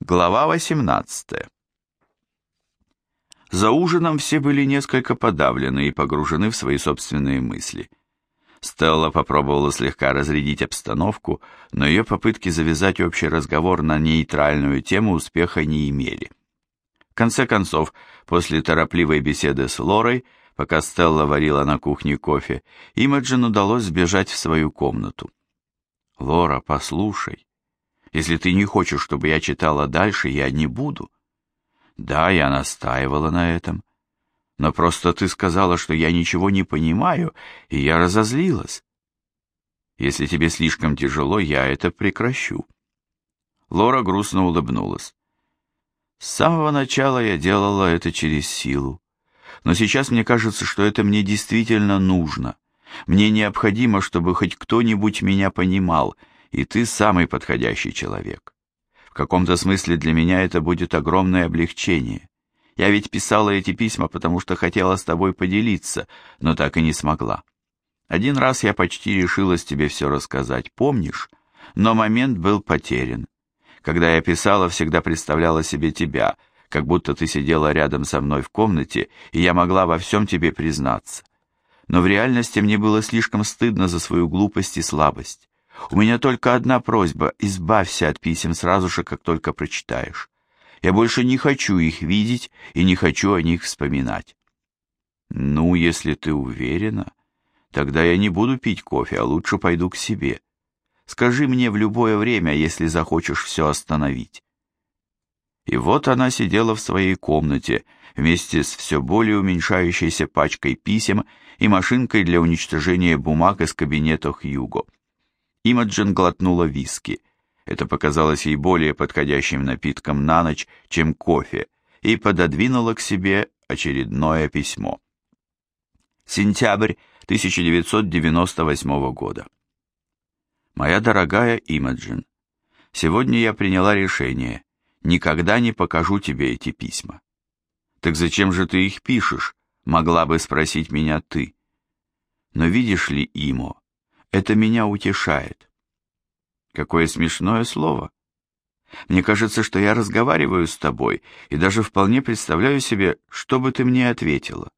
Глава 18 За ужином все были несколько подавлены и погружены в свои собственные мысли. Стелла попробовала слегка разрядить обстановку, но ее попытки завязать общий разговор на нейтральную тему успеха не имели. В конце концов, после торопливой беседы с Лорой, пока Стелла варила на кухне кофе, Имаджин удалось сбежать в свою комнату. «Лора, послушай», если ты не хочешь, чтобы я читала дальше, я не буду. Да, я настаивала на этом. Но просто ты сказала, что я ничего не понимаю, и я разозлилась. Если тебе слишком тяжело, я это прекращу. Лора грустно улыбнулась. С самого начала я делала это через силу. Но сейчас мне кажется, что это мне действительно нужно. Мне необходимо, чтобы хоть кто-нибудь меня понимал — и ты самый подходящий человек. В каком-то смысле для меня это будет огромное облегчение. Я ведь писала эти письма, потому что хотела с тобой поделиться, но так и не смогла. Один раз я почти решилась тебе все рассказать, помнишь? Но момент был потерян. Когда я писала, всегда представляла себе тебя, как будто ты сидела рядом со мной в комнате, и я могла во всем тебе признаться. Но в реальности мне было слишком стыдно за свою глупость и слабость. У меня только одна просьба — избавься от писем сразу же, как только прочитаешь. Я больше не хочу их видеть и не хочу о них вспоминать. Ну, если ты уверена, тогда я не буду пить кофе, а лучше пойду к себе. Скажи мне в любое время, если захочешь все остановить. И вот она сидела в своей комнате вместе с все более уменьшающейся пачкой писем и машинкой для уничтожения бумаг из кабинета Хьюго. Имаджин глотнула виски. Это показалось ей более подходящим напитком на ночь, чем кофе, и пододвинула к себе очередное письмо. Сентябрь 1998 года. Моя дорогая Имаджин, сегодня я приняла решение. Никогда не покажу тебе эти письма. Так зачем же ты их пишешь? Могла бы спросить меня ты. Но видишь ли, Имо, это меня утешает. Какое смешное слово. Мне кажется, что я разговариваю с тобой и даже вполне представляю себе, что бы ты мне ответила.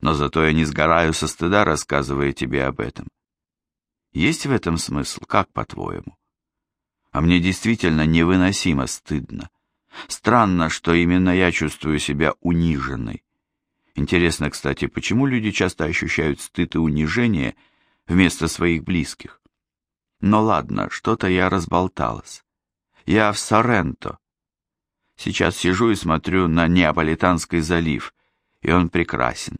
Но зато я не сгораю со стыда, рассказывая тебе об этом. Есть в этом смысл, как по-твоему? А мне действительно невыносимо стыдно. Странно, что именно я чувствую себя униженной. Интересно, кстати, почему люди часто ощущают стыд и унижение – вместо своих близких. Но ладно, что-то я разболталась. Я в Соренто. Сейчас сижу и смотрю на Неаполитанский залив, и он прекрасен.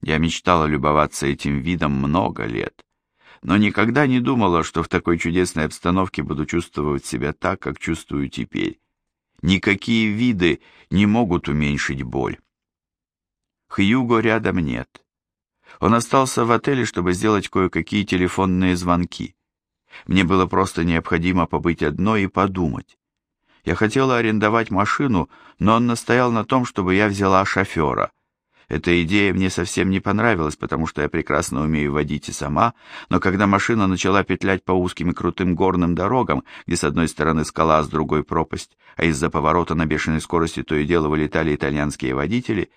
Я мечтала любоваться этим видом много лет, но никогда не думала, что в такой чудесной обстановке буду чувствовать себя так, как чувствую теперь. Никакие виды не могут уменьшить боль. Хьюго рядом нет. Он остался в отеле, чтобы сделать кое-какие телефонные звонки. Мне было просто необходимо побыть одной и подумать. Я хотела арендовать машину, но он настоял на том, чтобы я взяла шофера. Эта идея мне совсем не понравилась, потому что я прекрасно умею водить и сама, но когда машина начала петлять по узким и крутым горным дорогам, где с одной стороны скала, а с другой пропасть, а из-за поворота на бешеной скорости то и дело вылетали итальянские водители,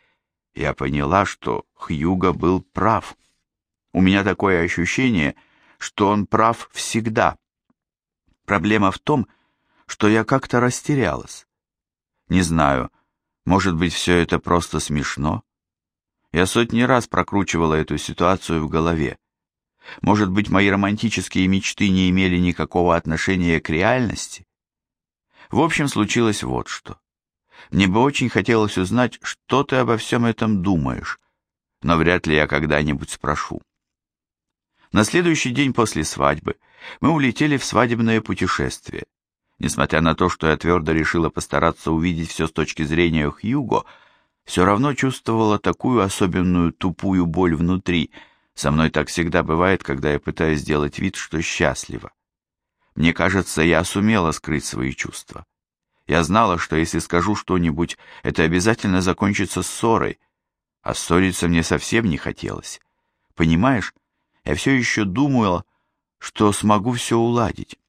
я поняла, что Хьюго был прав. У меня такое ощущение, что он прав всегда. Проблема в том, что я как-то растерялась. Не знаю, может быть, все это просто смешно? Я сотни раз прокручивала эту ситуацию в голове. Может быть, мои романтические мечты не имели никакого отношения к реальности? В общем, случилось вот что. Мне бы очень хотелось узнать, что ты обо всем этом думаешь, но вряд ли я когда-нибудь спрошу. На следующий день после свадьбы мы улетели в свадебное путешествие. Несмотря на то, что я твердо решила постараться увидеть все с точки зрения Хьюго, все равно чувствовала такую особенную тупую боль внутри. Со мной так всегда бывает, когда я пытаюсь сделать вид, что счастлива. Мне кажется, я сумела скрыть свои чувства. Я знала, что если скажу что-нибудь, это обязательно закончится ссорой, а ссориться мне совсем не хотелось. Понимаешь, я все еще думала, что смогу все уладить.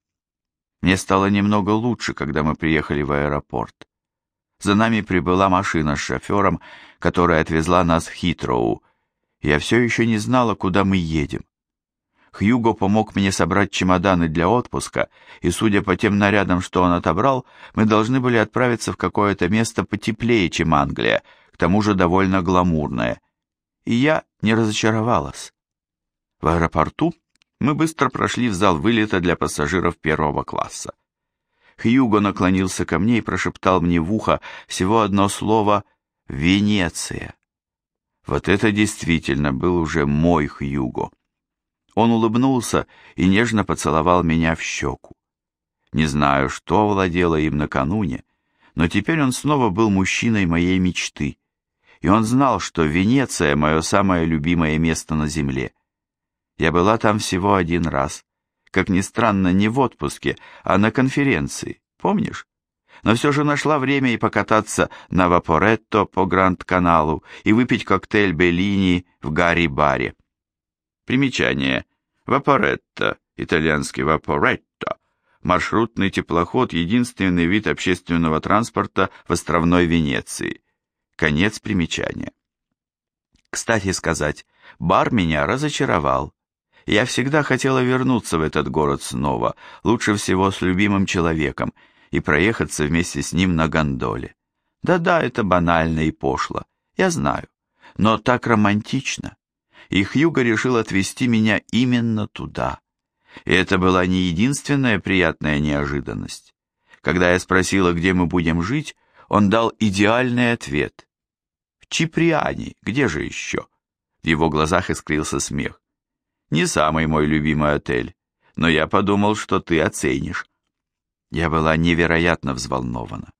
Мне стало немного лучше, когда мы приехали в аэропорт. За нами прибыла машина с шофером, которая отвезла нас в Хитроу. Я все еще не знала, куда мы едем. Хьюго помог мне собрать чемоданы для отпуска, и, судя по тем нарядам, что он отобрал, мы должны были отправиться в какое-то место потеплее, чем Англия, к тому же довольно гламурное. И я не разочаровалась. В аэропорту мы быстро прошли в зал вылета для пассажиров первого класса. Хьюго наклонился ко мне и прошептал мне в ухо всего одно слово «Венеция». Вот это действительно был уже мой Хьюго. Он улыбнулся и нежно поцеловал меня в щеку. Не знаю, что владело им накануне, но теперь он снова был мужчиной моей мечты, и он знал, что Венеция — мое самое любимое место на земле. Я была там всего один раз, как ни странно, не в отпуске, а на конференции, помнишь? Но все же нашла время и покататься на Вапоретто по Гранд-каналу и выпить коктейль Беллини в Гарри-баре. Примечание. Вапоретто, итальянский Вапоретто, маршрутный теплоход, единственный вид общественного транспорта в островной Венеции. Конец примечания. Кстати сказать, бар меня разочаровал. Я всегда хотела вернуться в этот город снова, лучше всего с любимым человеком, и проехаться вместе с ним на гондоле. Да-да, это банально и пошло, я знаю, но так романтично и Хьюго решил отвезти меня именно туда. И это была не единственная приятная неожиданность. Когда я спросила, где мы будем жить, он дал идеальный ответ. В Чиприане, где же еще? В его глазах искрился смех. Не самый мой любимый отель, но я подумал, что ты оценишь. Я была невероятно взволнована.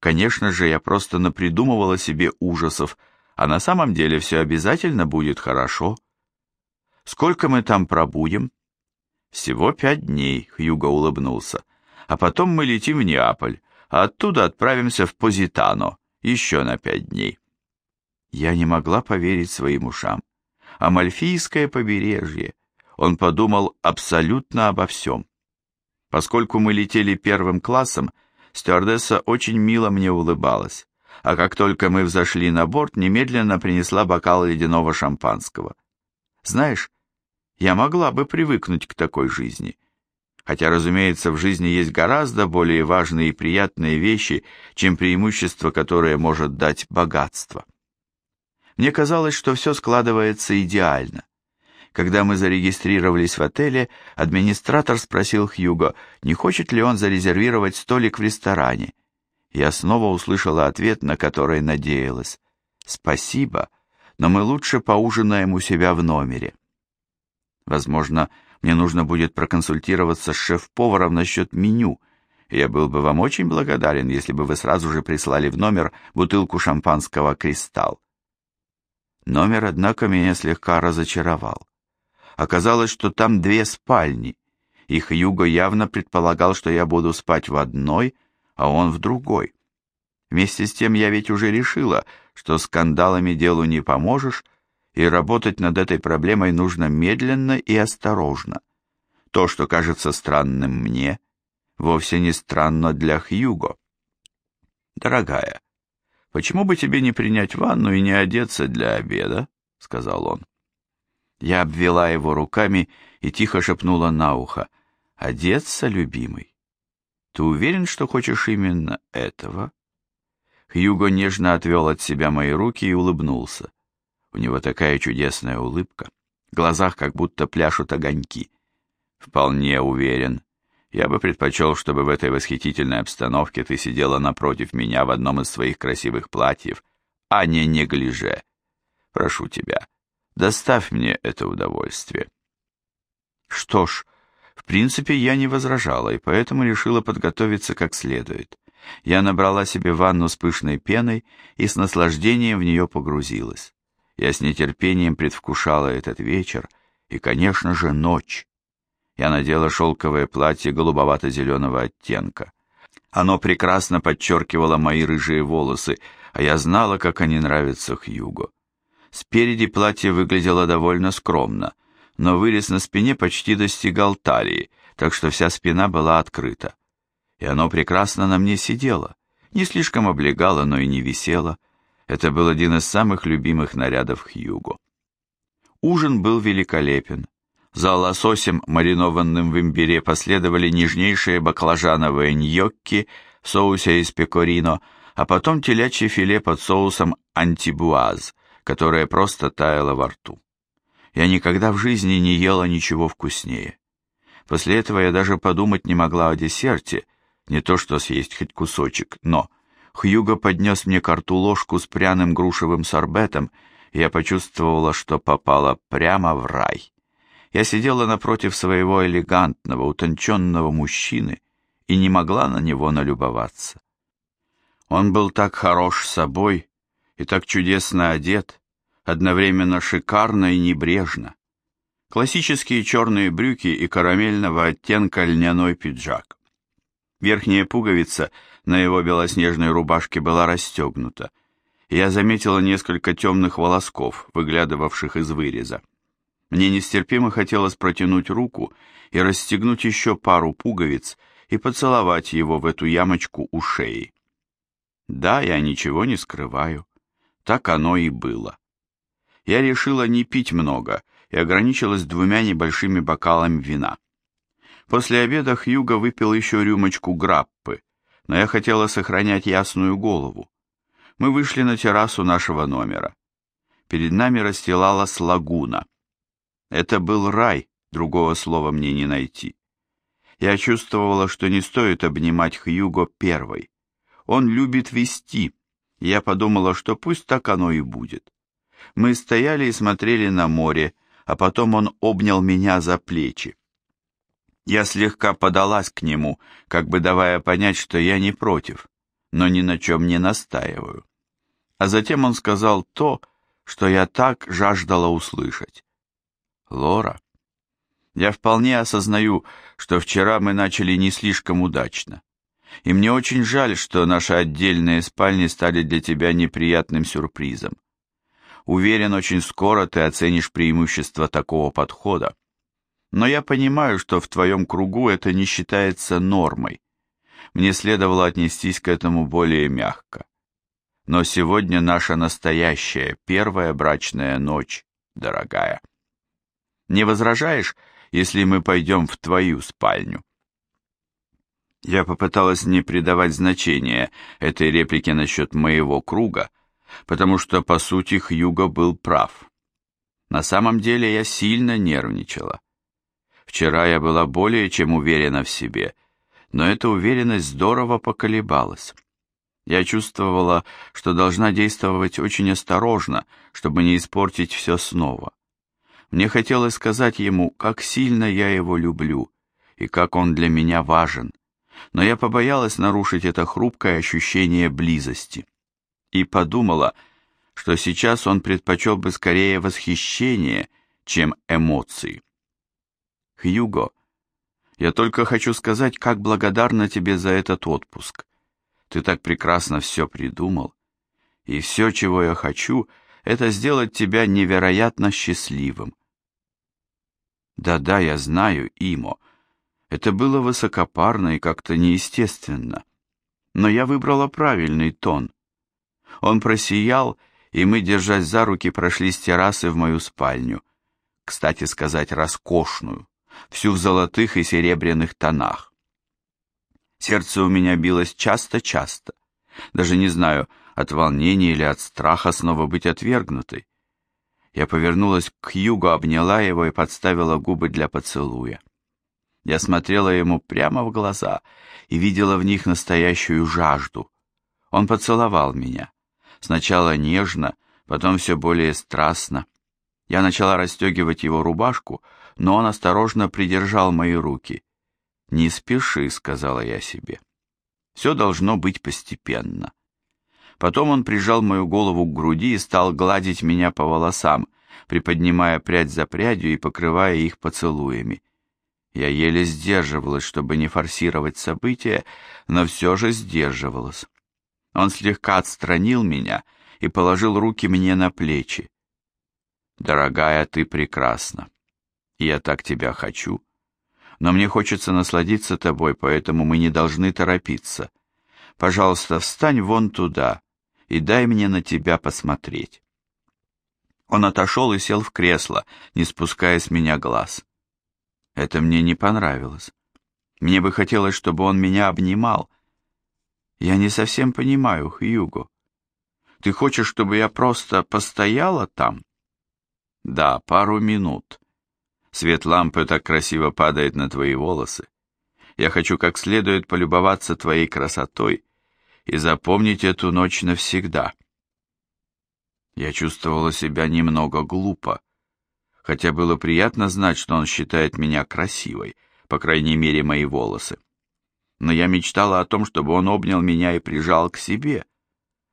Конечно же, я просто напридумывала себе ужасов, а на самом деле все обязательно будет хорошо. Сколько мы там пробудем? Всего пять дней, Хьюго улыбнулся. А потом мы летим в Неаполь, а оттуда отправимся в Позитано, еще на пять дней. Я не могла поверить своим ушам. Амальфийское побережье. Он подумал абсолютно обо всем. Поскольку мы летели первым классом, стюардесса очень мило мне улыбалась а как только мы взошли на борт, немедленно принесла бокал ледяного шампанского. Знаешь, я могла бы привыкнуть к такой жизни. Хотя, разумеется, в жизни есть гораздо более важные и приятные вещи, чем преимущество, которое может дать богатство. Мне казалось, что все складывается идеально. Когда мы зарегистрировались в отеле, администратор спросил Хьюго, не хочет ли он зарезервировать столик в ресторане, я снова услышала ответ, на который надеялась. «Спасибо, но мы лучше поужинаем у себя в номере». Возможно, мне нужно будет проконсультироваться с шеф-поваром насчет меню. Я был бы вам очень благодарен, если бы вы сразу же прислали в номер бутылку шампанского «Кристалл». Номер, однако, меня слегка разочаровал. Оказалось, что там две спальни, и Хьюго явно предполагал, что я буду спать в одной, а он в другой. Вместе с тем я ведь уже решила, что скандалами делу не поможешь, и работать над этой проблемой нужно медленно и осторожно. То, что кажется странным мне, вовсе не странно для Хьюго. «Дорогая, почему бы тебе не принять ванну и не одеться для обеда?» — сказал он. Я обвела его руками и тихо шепнула на ухо. «Одеться, любимый?» Ты уверен, что хочешь именно этого? Хьюго нежно отвел от себя мои руки и улыбнулся. У него такая чудесная улыбка. В глазах как будто пляшут огоньки. Вполне уверен. Я бы предпочел, чтобы в этой восхитительной обстановке ты сидела напротив меня в одном из своих красивых платьев, а не неглиже. Прошу тебя, доставь мне это удовольствие. Что ж, в принципе, я не возражала, и поэтому решила подготовиться как следует. Я набрала себе ванну с пышной пеной и с наслаждением в нее погрузилась. Я с нетерпением предвкушала этот вечер и, конечно же, ночь. Я надела шелковое платье голубовато-зеленого оттенка. Оно прекрасно подчеркивало мои рыжие волосы, а я знала, как они нравятся Хьюго. Спереди платье выглядело довольно скромно — но вырез на спине почти достигал талии, так что вся спина была открыта. и оно прекрасно на мне сидело, не слишком облегало, но и не висело. Это был один из самых любимых нарядов Хьюго. Ужин был великолепен. За лососем, маринованным в имбире, последовали нежнейшие баклажановые ньокки в соусе из пекорино, а потом телячье филе под соусом антибуаз, которое просто таяло во рту. Я никогда в жизни не ела ничего вкуснее. После этого я даже подумать не могла о десерте, не то что съесть хоть кусочек, но Хьюго поднес мне карту ложку с пряным грушевым сорбетом, и я почувствовала, что попала прямо в рай. Я сидела напротив своего элегантного, утонченного мужчины и не могла на него налюбоваться. Он был так хорош собой и так чудесно одет, одновременно шикарно и небрежно. Классические черные брюки и карамельного оттенка льняной пиджак. Верхняя пуговица на его белоснежной рубашке была расстегнута. Я заметила несколько темных волосков, выглядывавших из выреза. Мне нестерпимо хотелось протянуть руку и расстегнуть еще пару пуговиц и поцеловать его в эту ямочку у шеи. Да, я ничего не скрываю. Так оно и было. Я решила не пить много и ограничилась двумя небольшими бокалами вина. После обеда Хьюго выпил еще рюмочку граппы, но я хотела сохранять ясную голову. Мы вышли на террасу нашего номера. Перед нами расстилалась лагуна. Это был рай, другого слова мне не найти. Я чувствовала, что не стоит обнимать Хьюго первой. Он любит вести. Я подумала, что пусть так оно и будет. Мы стояли и смотрели на море, а потом он обнял меня за плечи. Я слегка подалась к нему, как бы давая понять, что я не против, но ни на чем не настаиваю. А затем он сказал то, что я так жаждала услышать. «Лора, я вполне осознаю, что вчера мы начали не слишком удачно. И мне очень жаль, что наши отдельные спальни стали для тебя неприятным сюрпризом. Уверен, очень скоро ты оценишь преимущество такого подхода. Но я понимаю, что в твоем кругу это не считается нормой. Мне следовало отнестись к этому более мягко. Но сегодня наша настоящая первая брачная ночь, дорогая. Не возражаешь, если мы пойдем в твою спальню?» Я попыталась не придавать значения этой реплике насчет моего круга, потому что, по сути, Хьюго был прав. На самом деле я сильно нервничала. Вчера я была более чем уверена в себе, но эта уверенность здорово поколебалась. Я чувствовала, что должна действовать очень осторожно, чтобы не испортить все снова. Мне хотелось сказать ему, как сильно я его люблю и как он для меня важен но я побоялась нарушить это хрупкое ощущение близости и подумала, что сейчас он предпочел бы скорее восхищение, чем эмоции. Хьюго, я только хочу сказать, как благодарна тебе за этот отпуск. Ты так прекрасно все придумал. И все, чего я хочу, это сделать тебя невероятно счастливым. Да-да, я знаю, Имо, — это было высокопарно и как-то неестественно. Но я выбрала правильный тон. Он просиял, и мы, держась за руки, прошли с террасы в мою спальню. Кстати сказать, роскошную, всю в золотых и серебряных тонах. Сердце у меня билось часто-часто. Даже не знаю, от волнения или от страха снова быть отвергнутой. Я повернулась к Югу, обняла его и подставила губы для поцелуя. Я смотрела ему прямо в глаза и видела в них настоящую жажду. Он поцеловал меня. Сначала нежно, потом все более страстно. Я начала расстегивать его рубашку, но он осторожно придержал мои руки. «Не спеши», — сказала я себе. «Все должно быть постепенно». Потом он прижал мою голову к груди и стал гладить меня по волосам, приподнимая прядь за прядью и покрывая их поцелуями. Я еле сдерживалась, чтобы не форсировать события, но все же сдерживалась. Он слегка отстранил меня и положил руки мне на плечи. «Дорогая, ты прекрасна. Я так тебя хочу. но мне хочется насладиться тобой, поэтому мы не должны торопиться. Пожалуйста, встань вон туда и дай мне на тебя посмотреть». Он отошел и сел в кресло, не спуская с меня глаз. Это мне не понравилось. Мне бы хотелось, чтобы он меня обнимал. Я не совсем понимаю, Хьюго. Ты хочешь, чтобы я просто постояла там? Да, пару минут. Свет лампы так красиво падает на твои волосы. Я хочу как следует полюбоваться твоей красотой и запомнить эту ночь навсегда. Я чувствовала себя немного глупо, хотя было приятно знать, что он считает меня красивой, по крайней мере, мои волосы. Но я мечтала о том, чтобы он обнял меня и прижал к себе.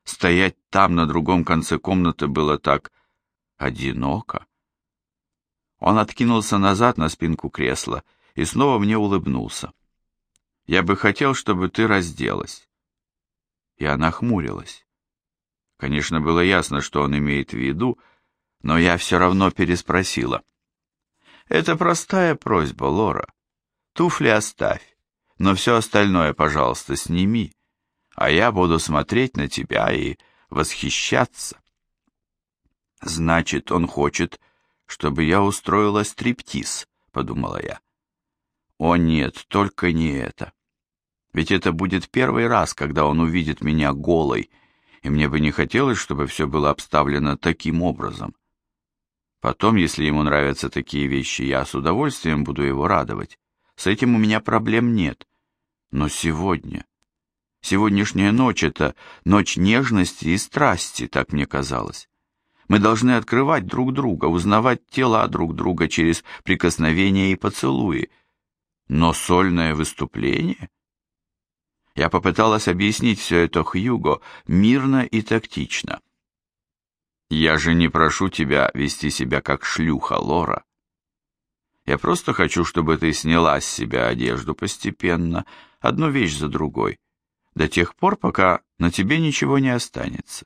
Стоять там, на другом конце комнаты, было так одиноко. Он откинулся назад на спинку кресла и снова мне улыбнулся. «Я бы хотел, чтобы ты разделась». И она хмурилась. Конечно, было ясно, что он имеет в виду, но я все равно переспросила. «Это простая просьба, Лора. Туфли оставь, но все остальное, пожалуйста, сними, а я буду смотреть на тебя и восхищаться». «Значит, он хочет, чтобы я устроила стриптиз», — подумала я. «О нет, только не это. Ведь это будет первый раз, когда он увидит меня голой, и мне бы не хотелось, чтобы все было обставлено таким образом. Потом, если ему нравятся такие вещи, я с удовольствием буду его радовать. С этим у меня проблем нет. Но сегодня... Сегодняшняя ночь — это ночь нежности и страсти, так мне казалось. Мы должны открывать друг друга, узнавать тела друг друга через прикосновения и поцелуи. Но сольное выступление — я попыталась объяснить все это Хьюго мирно и тактично. «Я же не прошу тебя вести себя как шлюха, Лора. Я просто хочу, чтобы ты сняла с себя одежду постепенно, одну вещь за другой, до тех пор, пока на тебе ничего не останется.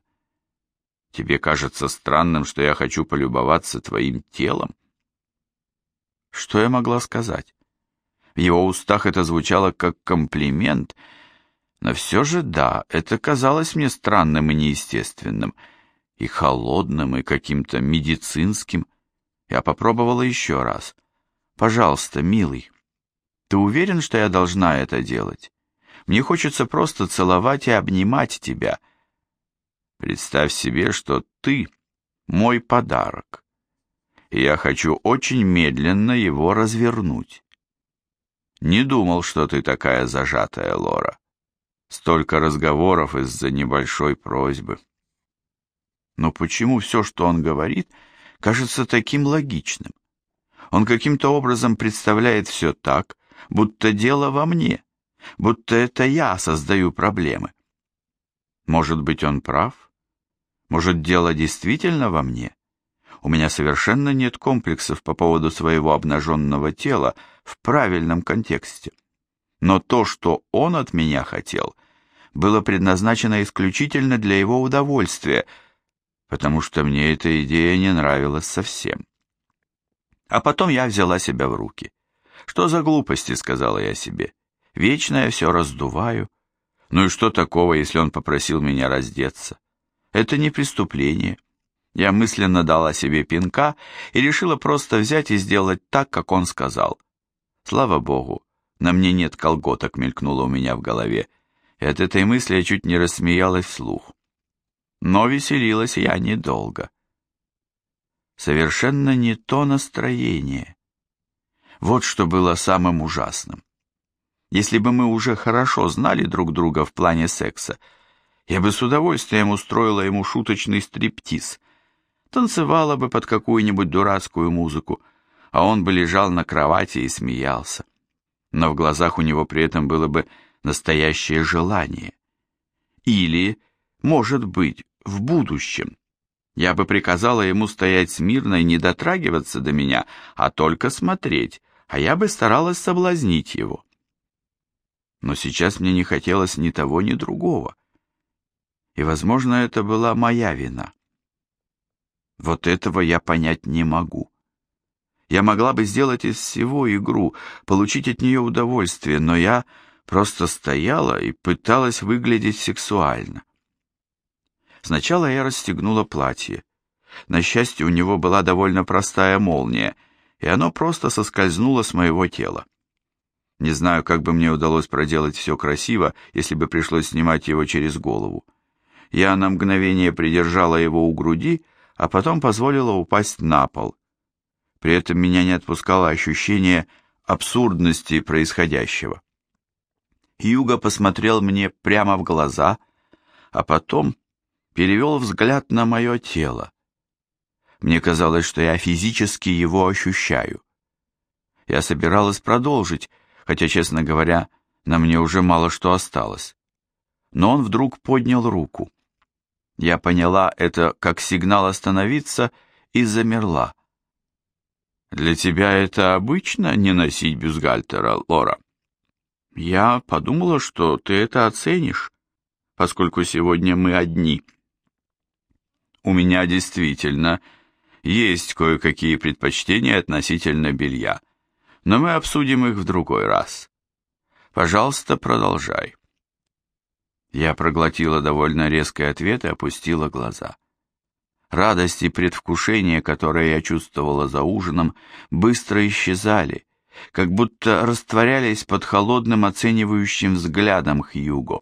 Тебе кажется странным, что я хочу полюбоваться твоим телом?» Что я могла сказать? В его устах это звучало как комплимент — но все же да, это казалось мне странным и неестественным, и холодным, и каким-то медицинским. Я попробовала еще раз. «Пожалуйста, милый, ты уверен, что я должна это делать? Мне хочется просто целовать и обнимать тебя. Представь себе, что ты мой подарок, и я хочу очень медленно его развернуть. Не думал, что ты такая зажатая, Лора. Столько разговоров из-за небольшой просьбы. Но почему все, что он говорит, кажется таким логичным? Он каким-то образом представляет все так, будто дело во мне, будто это я создаю проблемы. Может быть, он прав? Может, дело действительно во мне? У меня совершенно нет комплексов по поводу своего обнаженного тела в правильном контексте. Но то, что он от меня хотел, было предназначено исключительно для его удовольствия, потому что мне эта идея не нравилась совсем. А потом я взяла себя в руки. «Что за глупости?» — сказала я себе. «Вечно я все раздуваю. Ну и что такого, если он попросил меня раздеться? Это не преступление». Я мысленно дала себе пинка и решила просто взять и сделать так, как он сказал. Слава богу, на мне нет колготок, мелькнуло у меня в голове, и от этой мысли я чуть не рассмеялась вслух. Но веселилась я недолго. Совершенно не то настроение. Вот что было самым ужасным. Если бы мы уже хорошо знали друг друга в плане секса, я бы с удовольствием устроила ему шуточный стриптиз, танцевала бы под какую-нибудь дурацкую музыку, а он бы лежал на кровати и смеялся. Но в глазах у него при этом было бы настоящее желание. Или, может быть, в будущем. Я бы приказала ему стоять смирно и не дотрагиваться до меня, а только смотреть, а я бы старалась соблазнить его. Но сейчас мне не хотелось ни того, ни другого. И, возможно, это была моя вина. Вот этого я понять не могу. Я могла бы сделать из всего игру, получить от нее удовольствие, но я просто стояла и пыталась выглядеть сексуально. Сначала я расстегнула платье. На счастье, у него была довольно простая молния, и оно просто соскользнуло с моего тела. Не знаю, как бы мне удалось проделать все красиво, если бы пришлось снимать его через голову. Я на мгновение придержала его у груди, а потом позволила упасть на пол. При этом меня не отпускало ощущение абсурдности происходящего. Юга посмотрел мне прямо в глаза, а потом перевел взгляд на мое тело. Мне казалось, что я физически его ощущаю. Я собиралась продолжить, хотя, честно говоря, на мне уже мало что осталось. Но он вдруг поднял руку. Я поняла это как сигнал остановиться и замерла. «Для тебя это обычно не носить бюстгальтера, Лора?» «Я подумала, что ты это оценишь, поскольку сегодня мы одни». «У меня действительно есть кое-какие предпочтения относительно белья, но мы обсудим их в другой раз. Пожалуйста, продолжай». Я проглотила довольно резкий ответ и опустила глаза. Радость и предвкушение, которые я чувствовала за ужином, быстро исчезали, как будто растворялись под холодным оценивающим взглядом Хьюго.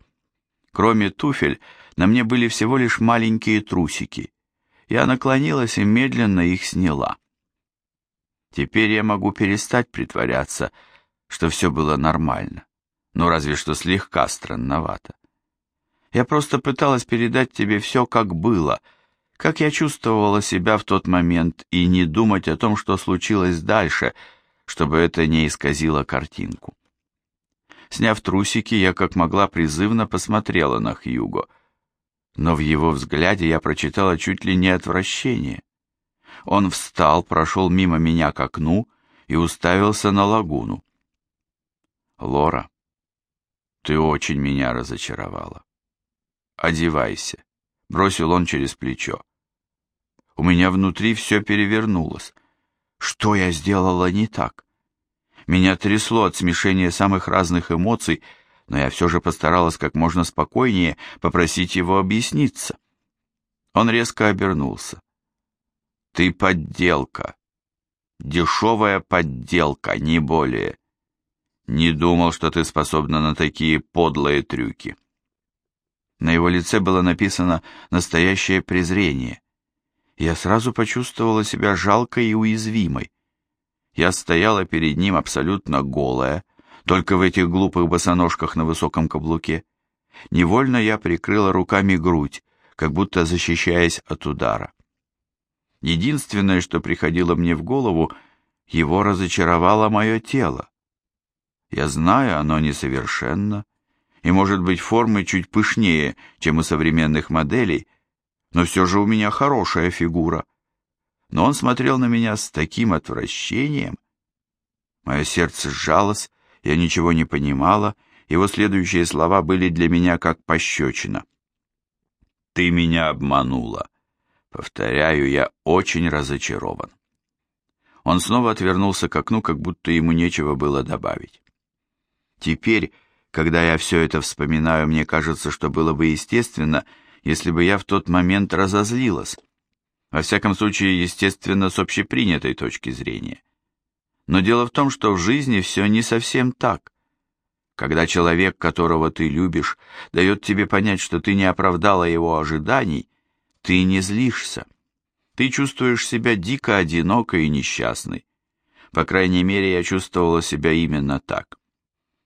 Кроме туфель, на мне были всего лишь маленькие трусики. Я наклонилась и медленно их сняла. Теперь я могу перестать притворяться, что все было нормально, но разве что слегка странновато. Я просто пыталась передать тебе все, как было, как я чувствовала себя в тот момент, и не думать о том, что случилось дальше, чтобы это не исказило картинку. Сняв трусики, я как могла призывно посмотрела на Хьюго, но в его взгляде я прочитала чуть ли не отвращение. Он встал, прошел мимо меня к окну и уставился на лагуну. «Лора, ты очень меня разочаровала одевайся», — бросил он через плечо. У меня внутри все перевернулось. Что я сделала не так? Меня трясло от смешения самых разных эмоций, но я все же постаралась как можно спокойнее попросить его объясниться. Он резко обернулся. «Ты подделка. Дешевая подделка, не более. Не думал, что ты способна на такие подлые трюки». На его лице было написано настоящее презрение. Я сразу почувствовала себя жалкой и уязвимой. Я стояла перед ним абсолютно голая, только в этих глупых босоножках на высоком каблуке. Невольно я прикрыла руками грудь, как будто защищаясь от удара. Единственное, что приходило мне в голову, его разочаровало мое тело. Я знаю, оно несовершенно, и, может быть, формы чуть пышнее, чем у современных моделей, но все же у меня хорошая фигура. Но он смотрел на меня с таким отвращением. Мое сердце сжалось, я ничего не понимала, его следующие слова были для меня как пощечина. «Ты меня обманула. Повторяю, я очень разочарован». Он снова отвернулся к окну, как будто ему нечего было добавить. Теперь, когда я все это вспоминаю, мне кажется, что было бы естественно, если бы я в тот момент разозлилась. Во всяком случае, естественно, с общепринятой точки зрения. Но дело в том, что в жизни все не совсем так. Когда человек, которого ты любишь, дает тебе понять, что ты не оправдала его ожиданий, ты не злишься. Ты чувствуешь себя дико одинокой и несчастной. По крайней мере, я чувствовала себя именно так.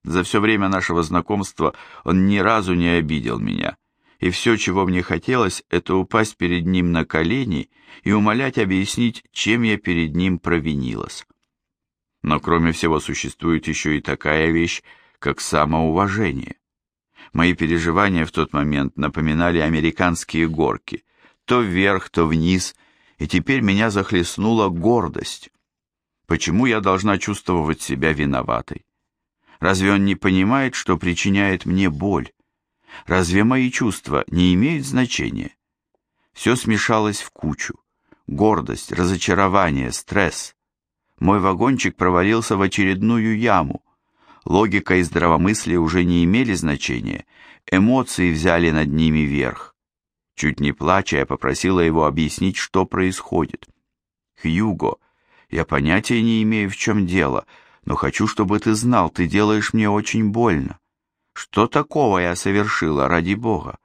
За все время нашего знакомства он ни разу не обидел меня, и все, чего мне хотелось, это упасть перед ним на колени и умолять объяснить, чем я перед ним провинилась. Но кроме всего существует еще и такая вещь, как самоуважение. Мои переживания в тот момент напоминали американские горки, то вверх, то вниз, и теперь меня захлестнула гордость. Почему я должна чувствовать себя виноватой? Разве он не понимает, что причиняет мне боль? Разве мои чувства не имеют значения? Все смешалось в кучу. Гордость, разочарование, стресс. Мой вагончик провалился в очередную яму. Логика и здравомыслие уже не имели значения, эмоции взяли над ними верх. Чуть не плача, я попросила его объяснить, что происходит. «Хьюго, я понятия не имею, в чем дело, но хочу, чтобы ты знал, ты делаешь мне очень больно. Что такого я совершила, ради бога?»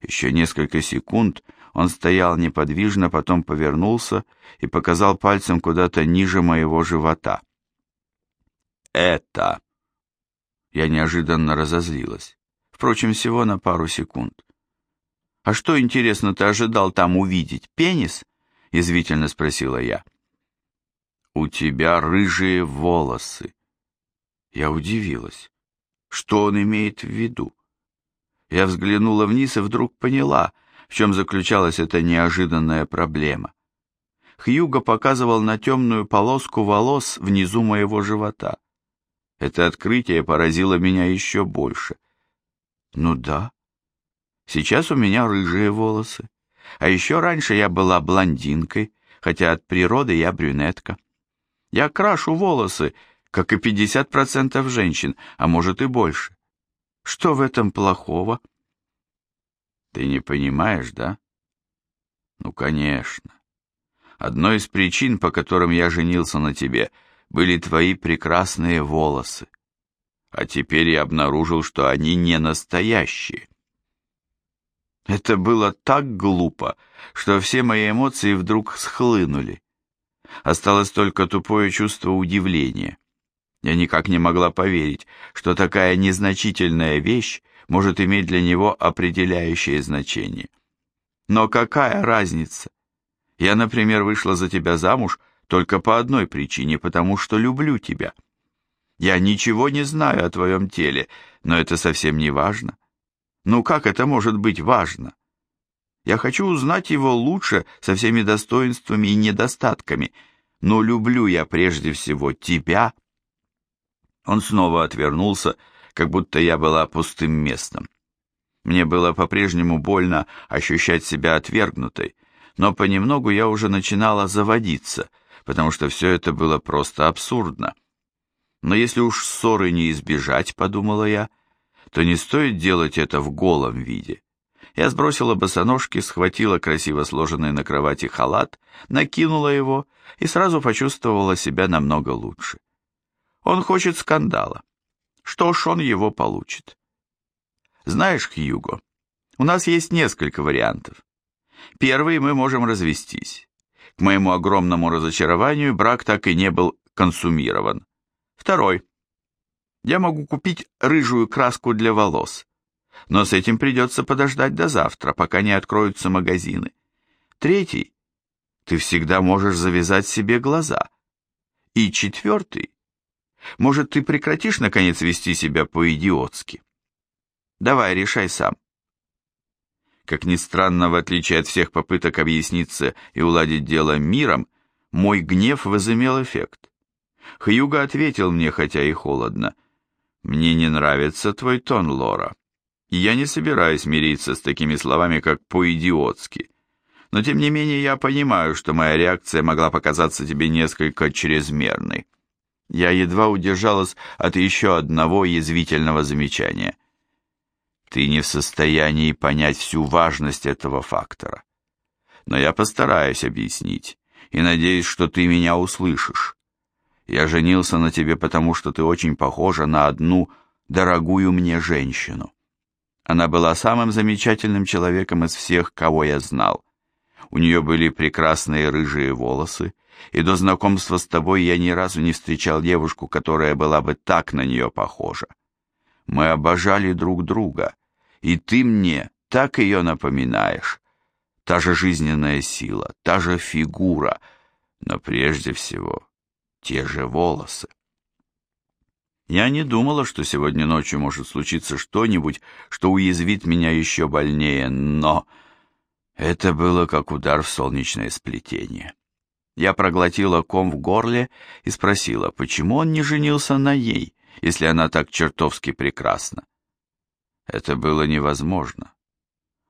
Еще несколько секунд он стоял неподвижно, потом повернулся и показал пальцем куда-то ниже моего живота. «Это...» Я неожиданно разозлилась. Впрочем, всего на пару секунд. «А что, интересно, ты ожидал там увидеть? Пенис?» — язвительно спросила я. «У тебя рыжие волосы». Я удивилась. Что он имеет в виду? Я взглянула вниз и вдруг поняла, в чем заключалась эта неожиданная проблема. Хьюго показывал на темную полоску волос внизу моего живота. Это открытие поразило меня еще больше. Ну да, сейчас у меня рыжие волосы. А еще раньше я была блондинкой, хотя от природы я брюнетка. Я крашу волосы, как и 50% женщин, а может и больше. Что в этом плохого? Ты не понимаешь, да? Ну, конечно. Одной из причин, по которым я женился на тебе, были твои прекрасные волосы. А теперь я обнаружил, что они не настоящие. Это было так глупо, что все мои эмоции вдруг схлынули. Осталось только тупое чувство удивления. Я никак не могла поверить, что такая незначительная вещь может иметь для него определяющее значение. Но какая разница? Я, например, вышла за тебя замуж только по одной причине, потому что люблю тебя. Я ничего не знаю о твоем теле, но это совсем не важно. Ну как это может быть важно? Я хочу узнать его лучше со всеми достоинствами и недостатками, но люблю я прежде всего тебя, он снова отвернулся, как будто я была пустым местом. Мне было по-прежнему больно ощущать себя отвергнутой, но понемногу я уже начинала заводиться, потому что все это было просто абсурдно. Но если уж ссоры не избежать, подумала я, то не стоит делать это в голом виде. Я сбросила босоножки, схватила красиво сложенный на кровати халат, накинула его и сразу почувствовала себя намного лучше. Он хочет скандала. Что ж, он его получит. Знаешь, Хьюго, у нас есть несколько вариантов. Первый, мы можем развестись. К моему огромному разочарованию брак так и не был консумирован. Второй. Я могу купить рыжую краску для волос. Но с этим придется подождать до завтра, пока не откроются магазины. Третий. Ты всегда можешь завязать себе глаза. И четвертый. Может, ты прекратишь, наконец, вести себя по-идиотски? Давай, решай сам. Как ни странно, в отличие от всех попыток объясниться и уладить дело миром, мой гнев возымел эффект. Хьюго ответил мне, хотя и холодно. «Мне не нравится твой тон, Лора. Я не собираюсь мириться с такими словами, как «по-идиотски». Но тем не менее я понимаю, что моя реакция могла показаться тебе несколько чрезмерной. Я едва удержалась от еще одного язвительного замечания. Ты не в состоянии понять всю важность этого фактора. Но я постараюсь объяснить, и надеюсь, что ты меня услышишь. Я женился на тебе, потому что ты очень похожа на одну дорогую мне женщину. Она была самым замечательным человеком из всех, кого я знал. У нее были прекрасные рыжие волосы, и до знакомства с тобой я ни разу не встречал девушку, которая была бы так на нее похожа. Мы обожали друг друга, и ты мне так ее напоминаешь. Та же жизненная сила, та же фигура, но прежде всего те же волосы. Я не думала, что сегодня ночью может случиться что-нибудь, что уязвит меня еще больнее, но это было как удар в солнечное сплетение. Я проглотила ком в горле и спросила, почему он не женился на ней, если она так чертовски прекрасна. Это было невозможно.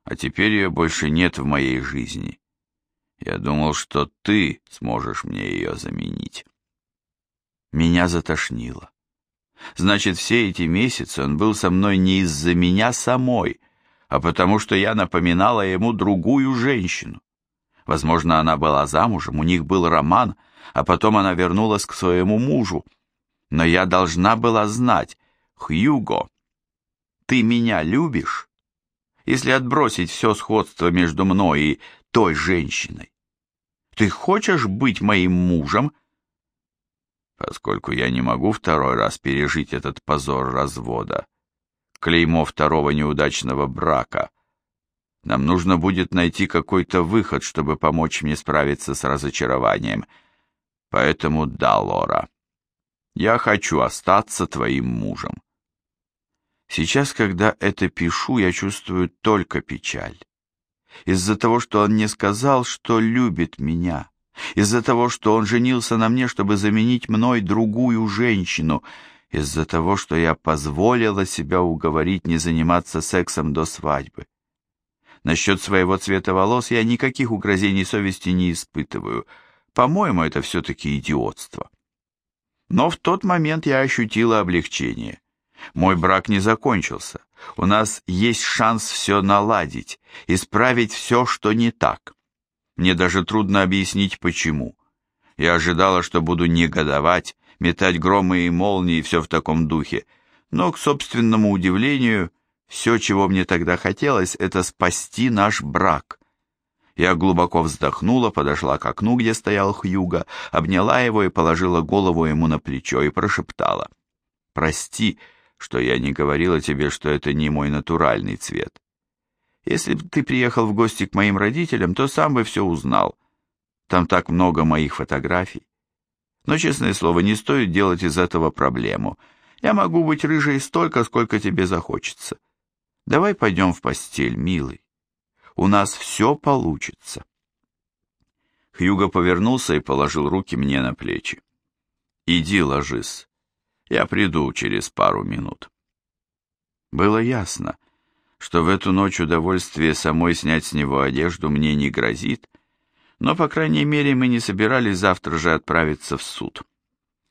А теперь ее больше нет в моей жизни. Я думал, что ты сможешь мне ее заменить. Меня затошнило. Значит, все эти месяцы он был со мной не из-за меня самой, а потому что я напоминала ему другую женщину. Возможно, она была замужем, у них был роман, а потом она вернулась к своему мужу. Но я должна была знать, Хьюго, ты меня любишь? Если отбросить все сходство между мной и той женщиной. Ты хочешь быть моим мужем? Поскольку я не могу второй раз пережить этот позор развода, клеймо второго неудачного брака, нам нужно будет найти какой-то выход, чтобы помочь мне справиться с разочарованием. Поэтому да, Лора, я хочу остаться твоим мужем. Сейчас, когда это пишу, я чувствую только печаль. Из-за того, что он не сказал, что любит меня. Из-за того, что он женился на мне, чтобы заменить мной другую женщину. Из-за того, что я позволила себя уговорить не заниматься сексом до свадьбы. Насчет своего цвета волос я никаких угрозений совести не испытываю. По-моему, это все-таки идиотство. Но в тот момент я ощутила облегчение. Мой брак не закончился. У нас есть шанс все наладить, исправить все, что не так. Мне даже трудно объяснить, почему. Я ожидала, что буду негодовать, метать громы и молнии все в таком духе. Но, к собственному удивлению, все, чего мне тогда хотелось, это спасти наш брак. Я глубоко вздохнула, подошла к окну, где стоял Хьюга, обняла его и положила голову ему на плечо и прошептала. «Прости, что я не говорила тебе, что это не мой натуральный цвет. Если бы ты приехал в гости к моим родителям, то сам бы все узнал. Там так много моих фотографий. Но, честное слово, не стоит делать из этого проблему. Я могу быть рыжей столько, сколько тебе захочется. Давай пойдем в постель, милый. У нас все получится. Хьюго повернулся и положил руки мне на плечи. Иди ложись. Я приду через пару минут. Было ясно, что в эту ночь удовольствие самой снять с него одежду мне не грозит, но, по крайней мере, мы не собирались завтра же отправиться в суд.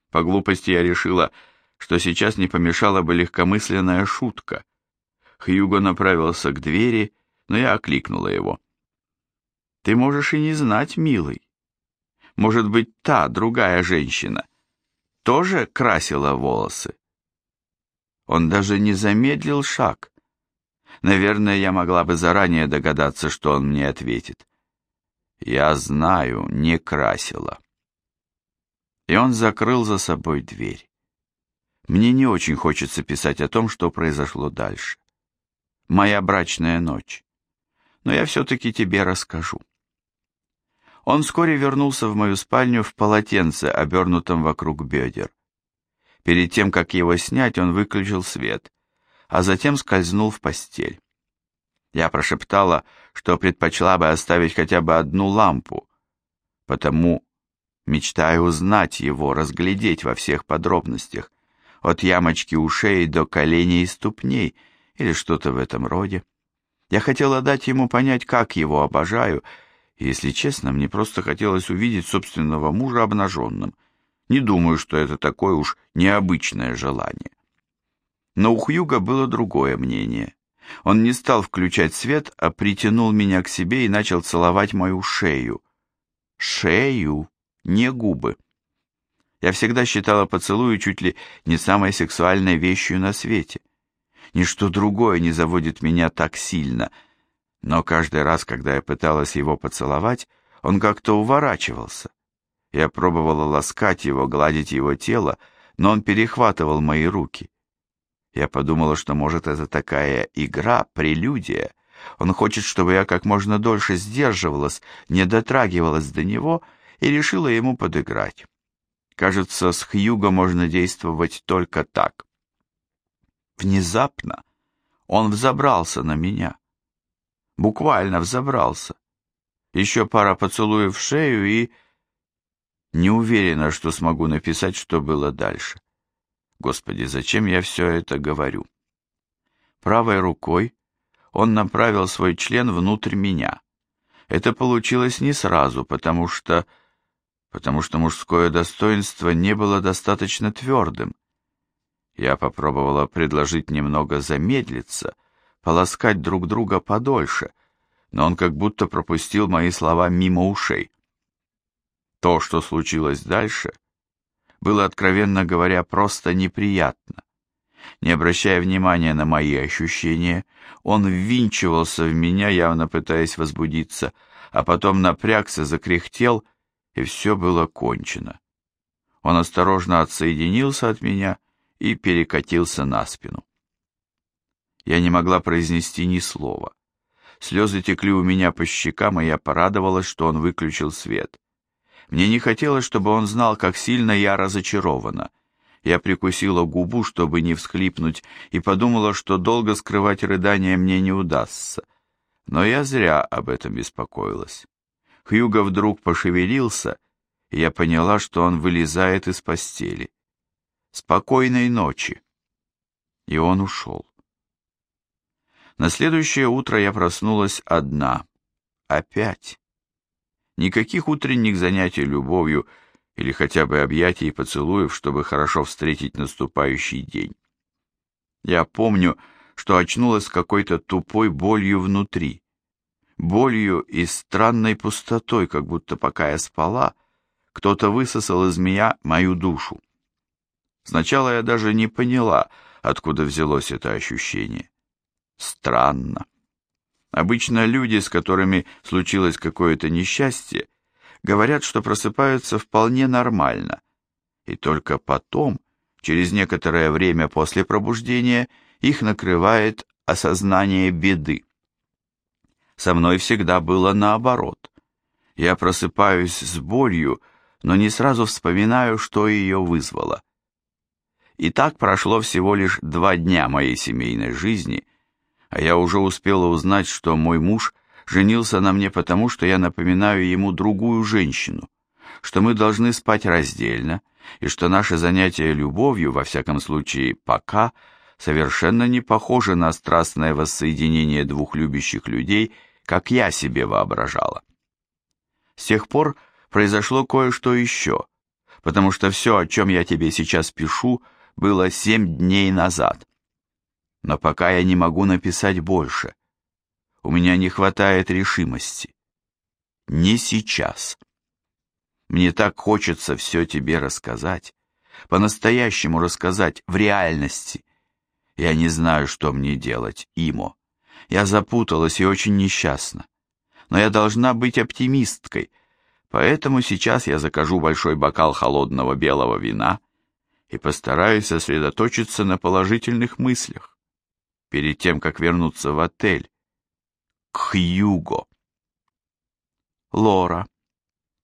По глупости я решила, что сейчас не помешала бы легкомысленная шутка. Хьюго направился к двери, но я окликнула его. «Ты можешь и не знать, милый. Может быть, та, другая женщина, тоже красила волосы. Он даже не замедлил шаг. Наверное, я могла бы заранее догадаться, что он мне ответит. Я знаю, не красила. И он закрыл за собой дверь. Мне не очень хочется писать о том, что произошло дальше. Моя брачная ночь. Но я все-таки тебе расскажу. Он вскоре вернулся в мою спальню в полотенце, обернутом вокруг бедер. Перед тем, как его снять, он выключил свет, а затем скользнул в постель. Я прошептала, что предпочла бы оставить хотя бы одну лампу, потому мечтаю узнать его, разглядеть во всех подробностях, от ямочки ушей до коленей и ступней, или что-то в этом роде. Я хотела дать ему понять, как его обожаю, если честно, мне просто хотелось увидеть собственного мужа обнаженным. Не думаю, что это такое уж необычное желание. Но у Хьюга было другое мнение. Он не стал включать свет, а притянул меня к себе и начал целовать мою шею. Шею, не губы. Я всегда считала поцелуи чуть ли не самой сексуальной вещью на свете. Ничто другое не заводит меня так сильно — но каждый раз, когда я пыталась его поцеловать, он как-то уворачивался. Я пробовала ласкать его, гладить его тело, но он перехватывал мои руки. Я подумала, что, может, это такая игра, прелюдия. Он хочет, чтобы я как можно дольше сдерживалась, не дотрагивалась до него и решила ему подыграть. Кажется, с Хьюго можно действовать только так. Внезапно он взобрался на меня буквально взобрался. Еще пара поцелуев в шею и... Не уверена, что смогу написать, что было дальше. Господи, зачем я все это говорю? Правой рукой он направил свой член внутрь меня. Это получилось не сразу, потому что... потому что мужское достоинство не было достаточно твердым. Я попробовала предложить немного замедлиться, полоскать друг друга подольше, но он как будто пропустил мои слова мимо ушей. То, что случилось дальше, было, откровенно говоря, просто неприятно. Не обращая внимания на мои ощущения, он ввинчивался в меня, явно пытаясь возбудиться, а потом напрягся, закряхтел, и все было кончено. Он осторожно отсоединился от меня и перекатился на спину. Я не могла произнести ни слова. Слезы текли у меня по щекам, и я порадовалась, что он выключил свет. Мне не хотелось, чтобы он знал, как сильно я разочарована. Я прикусила губу, чтобы не всхлипнуть, и подумала, что долго скрывать рыдания мне не удастся. Но я зря об этом беспокоилась. Хьюго вдруг пошевелился, и я поняла, что он вылезает из постели. «Спокойной ночи!» И он ушел. На следующее утро я проснулась одна. Опять. Никаких утренних занятий любовью или хотя бы объятий и поцелуев, чтобы хорошо встретить наступающий день. Я помню, что очнулась какой-то тупой болью внутри. Болью и странной пустотой, как будто пока я спала, кто-то высосал из меня мою душу. Сначала я даже не поняла, откуда взялось это ощущение. Странно. Обычно люди, с которыми случилось какое-то несчастье, говорят, что просыпаются вполне нормально, и только потом, через некоторое время после пробуждения, их накрывает осознание беды. Со мной всегда было наоборот. Я просыпаюсь с болью, но не сразу вспоминаю, что ее вызвало. И так прошло всего лишь два дня моей семейной жизни – а я уже успела узнать, что мой муж женился на мне потому, что я напоминаю ему другую женщину, что мы должны спать раздельно, и что наше занятие любовью, во всяком случае пока, совершенно не похоже на страстное воссоединение двух любящих людей, как я себе воображала. С тех пор произошло кое-что еще, потому что все, о чем я тебе сейчас пишу, было семь дней назад но пока я не могу написать больше. У меня не хватает решимости. Не сейчас. Мне так хочется все тебе рассказать, по-настоящему рассказать, в реальности. Я не знаю, что мне делать, Имо. Я запуталась и очень несчастна. Но я должна быть оптимисткой, поэтому сейчас я закажу большой бокал холодного белого вина и постараюсь сосредоточиться на положительных мыслях перед тем, как вернуться в отель, к Хьюго. Лора.